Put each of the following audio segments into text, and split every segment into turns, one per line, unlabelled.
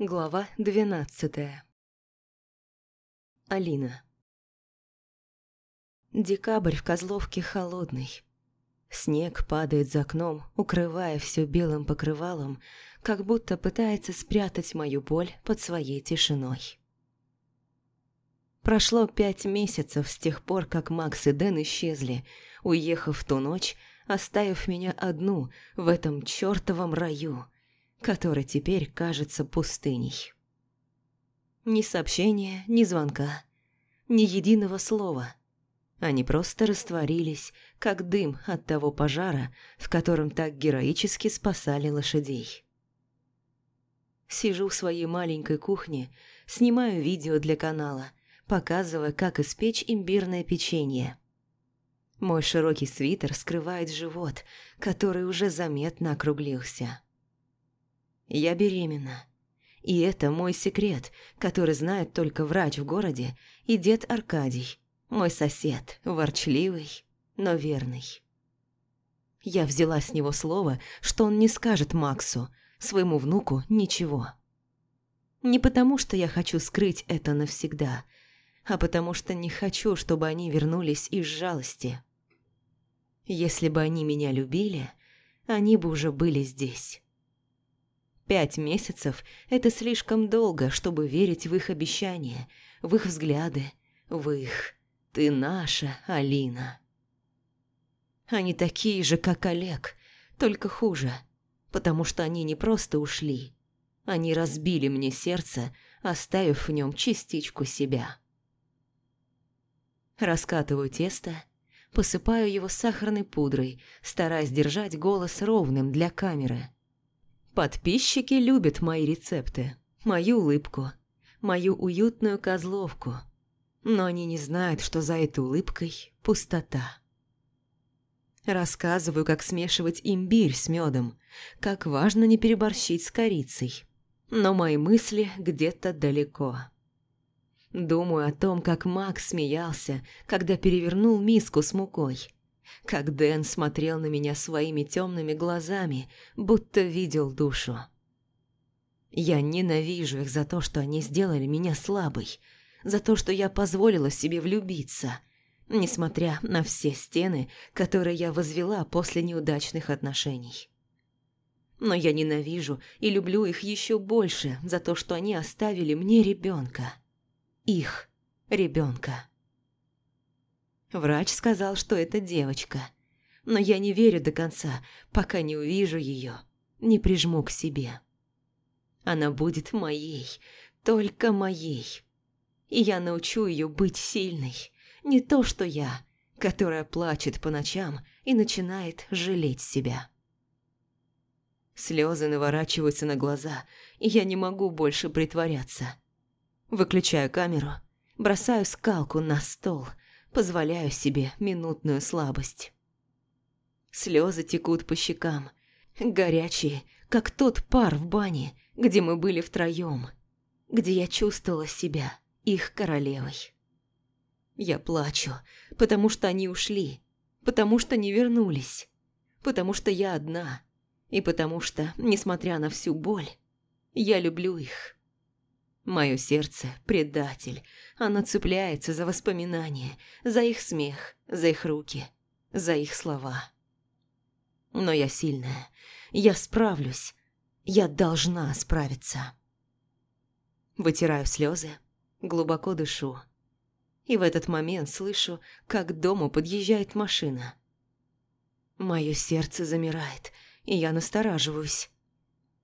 Глава двенадцатая Алина Декабрь в Козловке холодный. Снег падает за окном, укрывая все белым покрывалом, как будто пытается спрятать мою боль под своей тишиной. Прошло пять месяцев с тех пор, как Макс и Дэн исчезли, уехав в ту ночь, оставив меня одну в этом чертовом раю, который теперь кажется пустыней. Ни сообщения, ни звонка, ни единого слова. Они просто растворились, как дым от того пожара, в котором так героически спасали лошадей. Сижу в своей маленькой кухне, снимаю видео для канала – показывая, как испечь имбирное печенье. Мой широкий свитер скрывает живот, который уже заметно округлился. Я беременна. И это мой секрет, который знает только врач в городе и дед Аркадий, мой сосед, ворчливый, но верный. Я взяла с него слово, что он не скажет Максу, своему внуку, ничего. Не потому, что я хочу скрыть это навсегда – а потому что не хочу, чтобы они вернулись из жалости. Если бы они меня любили, они бы уже были здесь. Пять месяцев – это слишком долго, чтобы верить в их обещания, в их взгляды, в их «ты наша, Алина». Они такие же, как Олег, только хуже, потому что они не просто ушли, они разбили мне сердце, оставив в нем частичку себя. Раскатываю тесто, посыпаю его сахарной пудрой, стараясь держать голос ровным для камеры. Подписчики любят мои рецепты, мою улыбку, мою уютную козловку. Но они не знают, что за этой улыбкой пустота. Рассказываю, как смешивать имбирь с медом, как важно не переборщить с корицей. Но мои мысли где-то далеко. Думаю о том, как Макс смеялся, когда перевернул миску с мукой. Как Дэн смотрел на меня своими темными глазами, будто видел душу. Я ненавижу их за то, что они сделали меня слабой, за то, что я позволила себе влюбиться, несмотря на все стены, которые я возвела после неудачных отношений. Но я ненавижу и люблю их еще больше за то, что они оставили мне ребенка их ребенка. Врач сказал, что это девочка, но я не верю до конца, пока не увижу ее, не прижму к себе. Она будет моей, только моей. И я научу ее быть сильной, не то что я, которая плачет по ночам и начинает жалеть себя. Слезы наворачиваются на глаза, и я не могу больше притворяться – Выключаю камеру, бросаю скалку на стол, позволяю себе минутную слабость. Слезы текут по щекам, горячие, как тот пар в бане, где мы были втроем, где я чувствовала себя их королевой. Я плачу, потому что они ушли, потому что не вернулись, потому что я одна, и потому что, несмотря на всю боль, я люблю их. Мое сердце – предатель. Оно цепляется за воспоминания, за их смех, за их руки, за их слова. Но я сильная. Я справлюсь. Я должна справиться. Вытираю слезы, глубоко дышу. И в этот момент слышу, как к дому подъезжает машина. Мое сердце замирает, и я настораживаюсь.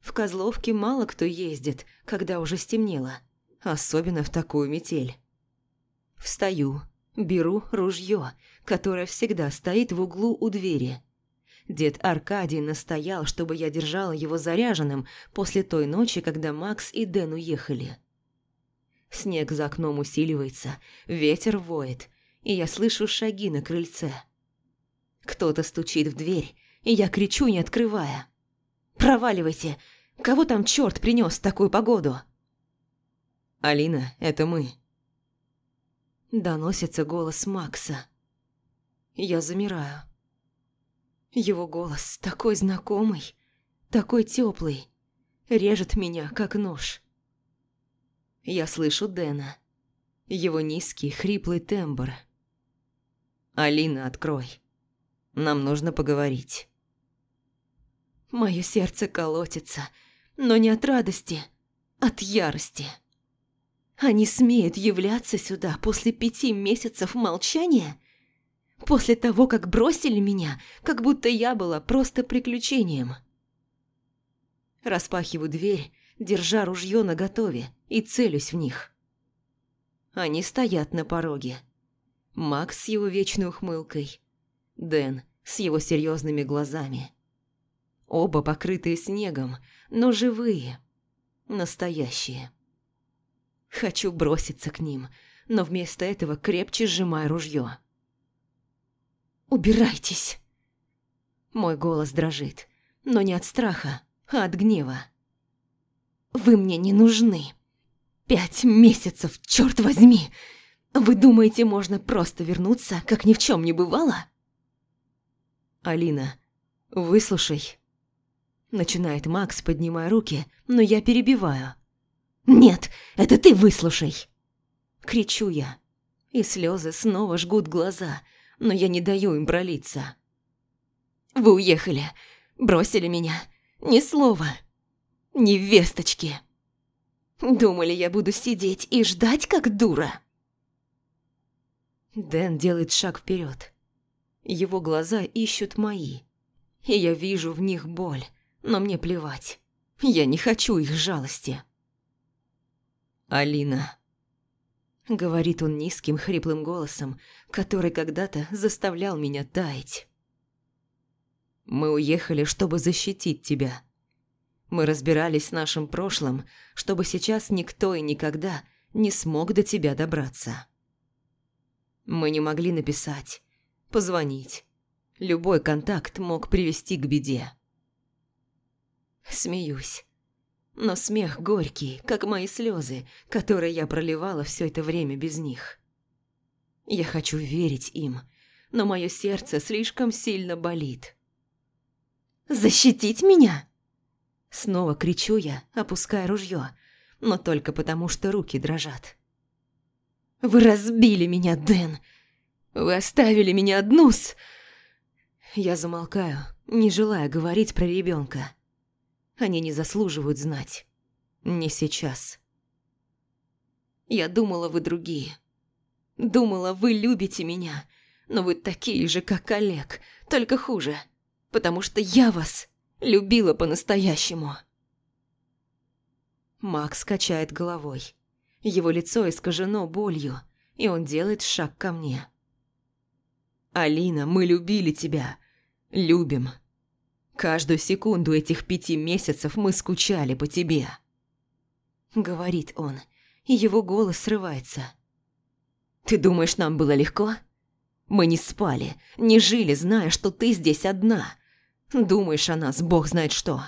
В Козловке мало кто ездит, когда уже стемнело, особенно в такую метель. Встаю, беру ружье, которое всегда стоит в углу у двери. Дед Аркадий настоял, чтобы я держала его заряженным после той ночи, когда Макс и Дэн уехали. Снег за окном усиливается, ветер воет, и я слышу шаги на крыльце. Кто-то стучит в дверь, и я кричу, не открывая. «Проваливайте! Кого там черт принес такую погоду?»
«Алина, это мы».
Доносится голос Макса. Я замираю. Его голос такой знакомый, такой теплый, режет меня, как нож, Я слышу Дэна. Его низкий, хриплый тембр. «Алина, открой. Нам нужно поговорить». Мое сердце колотится, но не от радости, от ярости. Они смеют являться сюда после пяти месяцев молчания? После того, как бросили меня, как будто я была просто приключением. Распахиваю дверь, держа ружье наготове, и целюсь в них. Они стоят на пороге. Макс с его вечной ухмылкой. Дэн с его серьезными глазами. Оба покрытые снегом, но живые, настоящие. Хочу броситься к ним, но вместо этого крепче сжимаю ружье. «Убирайтесь!» Мой голос дрожит, но не от страха, а от гнева. «Вы мне не нужны. Пять месяцев, черт возьми! Вы думаете, можно просто вернуться, как ни в чем не бывало?»
«Алина, выслушай».
Начинает Макс, поднимая руки, но я перебиваю. «Нет, это ты выслушай!» Кричу я, и слезы снова жгут глаза, но я не даю им пролиться. «Вы уехали, бросили меня, ни слова, ни весточки. Думали, я буду сидеть и ждать, как дура?» Дэн делает шаг вперед. Его глаза ищут мои, и я вижу в них боль, но мне плевать. Я не хочу их жалости.
«Алина», —
говорит он низким хриплым голосом, который когда-то заставлял меня таять.
«Мы уехали, чтобы защитить тебя. Мы разбирались с нашим прошлым, чтобы сейчас никто и никогда не смог до тебя добраться. Мы не могли написать, позвонить. Любой контакт мог привести к беде.
Смеюсь. Но смех горький, как мои слезы, которые я проливала все это время без них. Я хочу верить им, но мое сердце слишком сильно болит. «Защитить меня?» Снова кричу я, опуская ружье, но только потому, что руки дрожат. «Вы разбили меня, Дэн! Вы оставили меня одну с...» Я замолкаю, не желая говорить про ребенка. Они не заслуживают знать. Не сейчас. Я думала, вы другие. Думала, вы любите меня, но вы такие же, как Олег, только хуже, потому что я вас любила по-настоящему. Макс качает головой. Его лицо искажено болью, и он делает шаг ко мне. «Алина, мы любили тебя. Любим. Каждую секунду этих пяти месяцев мы скучали по тебе. Говорит он, и его голос срывается. Ты думаешь, нам было легко? Мы не спали, не жили, зная, что ты здесь одна. Думаешь о нас, бог знает что.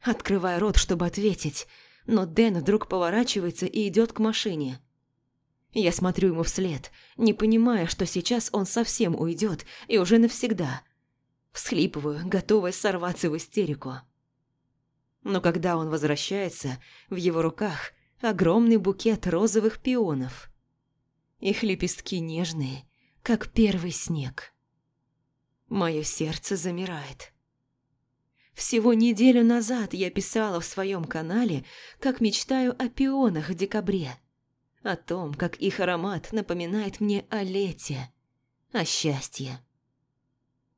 Открывая рот, чтобы ответить, но Дэн вдруг поворачивается и идет к машине. Я смотрю ему вслед, не понимая, что сейчас он совсем уйдет и уже навсегда – Всхлипываю, готовая сорваться в истерику. Но когда он возвращается, в его руках огромный букет розовых пионов. Их лепестки нежные, как первый снег. Мое сердце замирает. Всего неделю назад я писала в своем канале, как мечтаю о пионах в декабре. О том, как их аромат напоминает мне о лете, о счастье.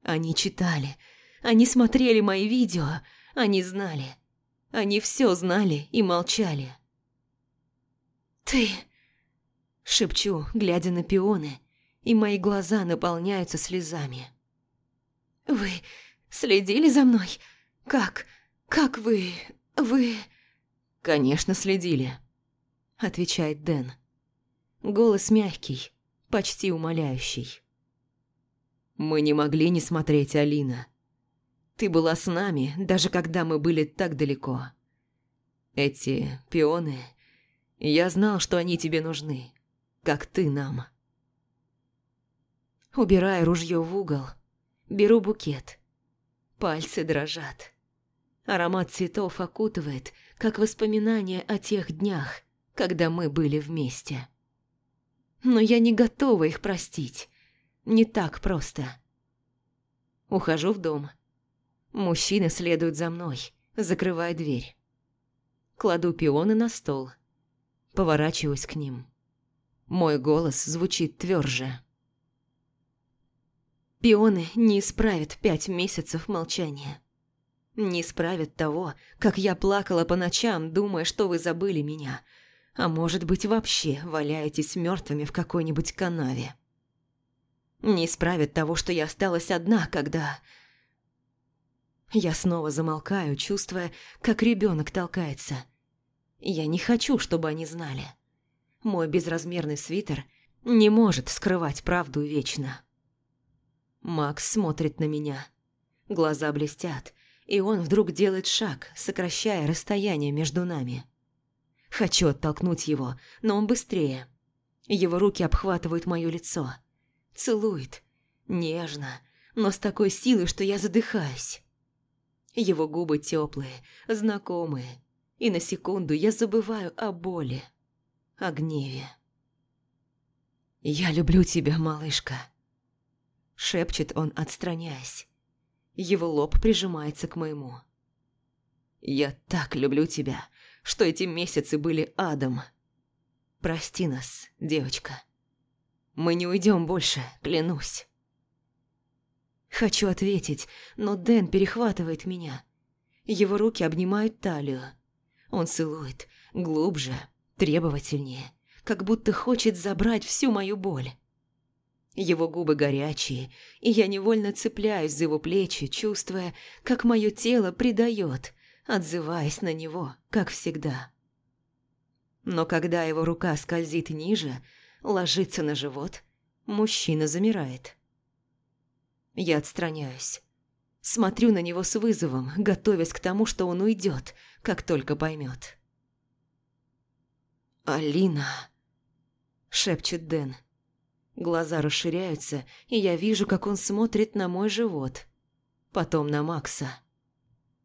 Они читали, они смотрели мои видео, они знали. Они все знали и молчали. «Ты...» – шепчу, глядя на пионы, и мои глаза наполняются слезами. «Вы следили за мной? Как? Как вы... вы...»
«Конечно, следили», – отвечает Дэн. Голос мягкий, почти умоляющий. Мы не могли не смотреть, Алина. Ты была с нами, даже когда мы были так далеко. Эти пионы... Я знал, что они тебе нужны, как ты нам.
Убираю ружье в угол, беру букет. Пальцы дрожат. Аромат цветов окутывает, как воспоминание о тех днях, когда мы были вместе. Но я не готова их простить. Не так просто. Ухожу в дом. Мужчины следуют за мной, закрывая дверь. Кладу пионы на стол. Поворачиваюсь к ним. Мой голос звучит тверже. Пионы не исправят пять месяцев молчания. Не исправят того, как я плакала по ночам, думая, что вы забыли меня, а может быть вообще валяетесь мертвыми в какой-нибудь канаве. Не исправят того, что я осталась одна, когда... Я снова замолкаю, чувствуя, как ребенок толкается. Я не хочу, чтобы они знали. Мой безразмерный свитер не может скрывать правду вечно. Макс смотрит на меня. Глаза блестят, и он вдруг делает шаг, сокращая расстояние между нами. Хочу оттолкнуть его, но он быстрее. Его руки обхватывают мое лицо. Целует. Нежно, но с такой силой, что я задыхаюсь. Его губы теплые, знакомые, и на секунду я забываю о боли, о гневе. «Я люблю тебя, малышка», — шепчет он, отстраняясь. Его лоб прижимается к моему. «Я так люблю тебя, что эти месяцы были адом. Прости нас, девочка. Мы не уйдем больше, клянусь». Хочу ответить, но Дэн перехватывает меня. Его руки обнимают талию. Он целует, глубже, требовательнее, как будто хочет забрать всю мою боль. Его губы горячие, и я невольно цепляюсь за его плечи, чувствуя, как мое тело предает, отзываясь на него, как всегда. Но когда его рука скользит ниже, ложится на живот, мужчина замирает. Я отстраняюсь. Смотрю на него с вызовом, готовясь к тому, что он уйдет, как только поймет. «Алина!» – шепчет Дэн. Глаза расширяются, и я вижу, как он смотрит на мой живот. Потом на Макса.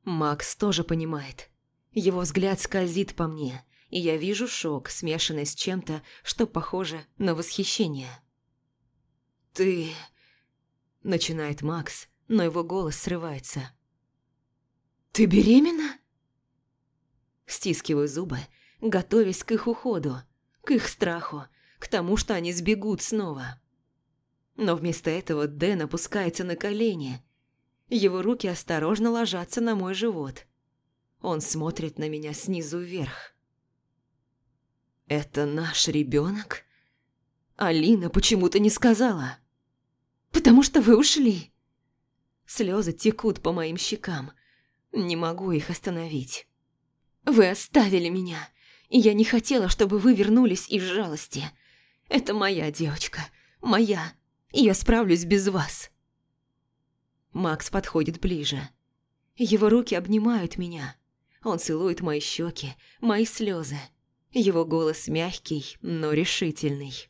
Макс тоже понимает. Его взгляд скользит по мне, и я вижу шок, смешанный с чем-то, что похоже на восхищение. «Ты...» – начинает Макс, но его голос срывается. «Ты беременна?» Стискиваю зубы, готовясь к их уходу, к их страху, к тому, что они сбегут снова. Но вместо этого Дэн опускается на колени. Его руки осторожно ложатся на мой живот. Он смотрит на меня снизу вверх. «Это наш ребенок? Алина почему-то не сказала. Потому что вы ушли». Слезы текут по моим щекам. Не могу их остановить. «Вы оставили меня, и я не хотела, чтобы вы вернулись из жалости. Это моя девочка, моя, и я справлюсь без вас». Макс подходит ближе. Его руки обнимают меня. Он целует мои щеки, мои слезы. Его голос мягкий, но решительный.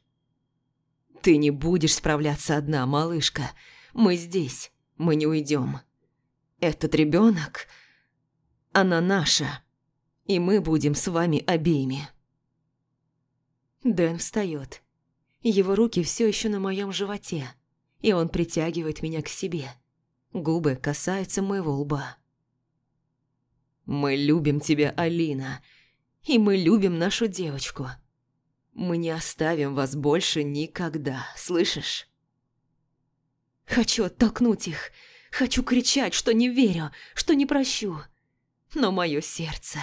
«Ты не будешь справляться одна, малышка. Мы здесь, мы не уйдем. Этот ребенок, она наша, и мы будем с вами обеими». Дэн встает. Его руки все еще на моем животе, и он притягивает меня к себе. Губы касаются моего лба. «Мы любим тебя, Алина, и мы любим нашу девочку. Мы не оставим вас больше никогда, слышишь?» Хочу оттолкнуть их, хочу кричать, что не верю, что не прощу. Но мое сердце...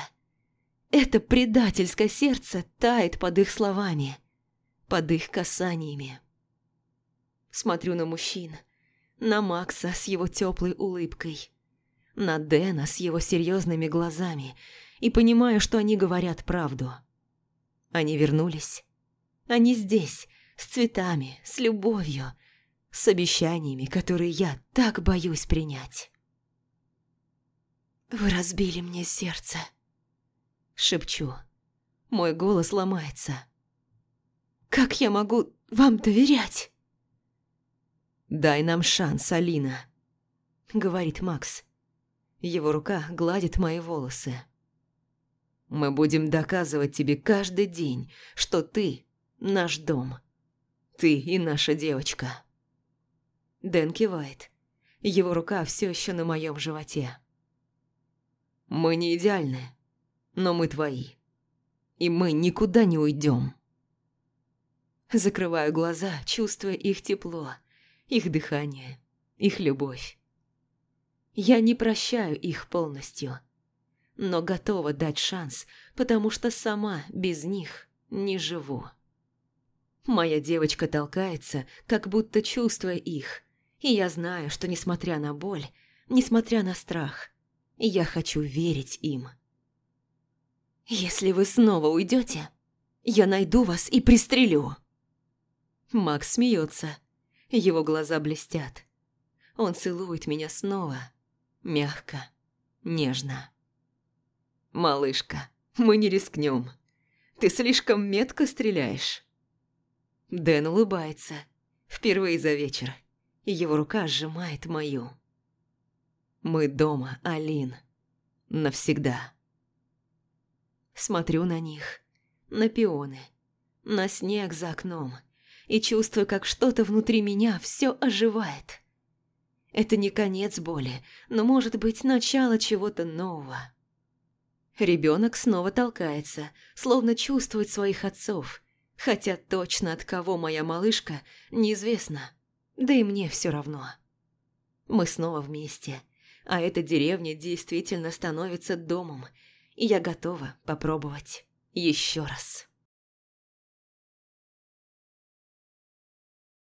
Это предательское сердце тает под их словами – под их касаниями. Смотрю на мужчин, на Макса с его теплой улыбкой, на Дэна с его серьезными глазами и понимаю, что они говорят правду. Они вернулись. Они здесь, с цветами, с любовью, с обещаниями, которые я так боюсь принять. «Вы разбили мне сердце», — шепчу. Мой голос ломается. Как я могу вам доверять?» «Дай нам шанс, Алина», — говорит Макс. Его рука гладит мои волосы. Мы будем доказывать тебе каждый день, что ты – наш дом. Ты и наша девочка».
Дэн кивает. Его рука все еще на моем животе.
«Мы не идеальны, но мы твои. И мы никуда не уйдем».
Закрываю глаза, чувствуя их тепло, их дыхание, их любовь. Я не прощаю их полностью, но готова дать шанс, потому что сама без них не живу. Моя девочка толкается, как будто чувствуя их, и я знаю, что несмотря на боль, несмотря на страх, я хочу верить им. «Если вы снова уйдете, я найду вас и пристрелю!» Макс смеется. Его глаза блестят. Он целует меня снова. Мягко, нежно.
«Малышка, мы не рискнем. Ты слишком метко стреляешь».
Дэн улыбается. Впервые за вечер. И его рука сжимает мою.
«Мы дома, Алин. Навсегда».
Смотрю на них. На пионы. На снег за окном и чувствую, как что-то внутри меня все оживает. Это не конец боли, но может быть начало чего-то нового. Ребенок снова толкается, словно чувствует своих отцов, хотя точно от кого моя малышка неизвестно, да и мне все равно. Мы снова вместе, а эта деревня действительно становится домом, и я готова попробовать еще раз.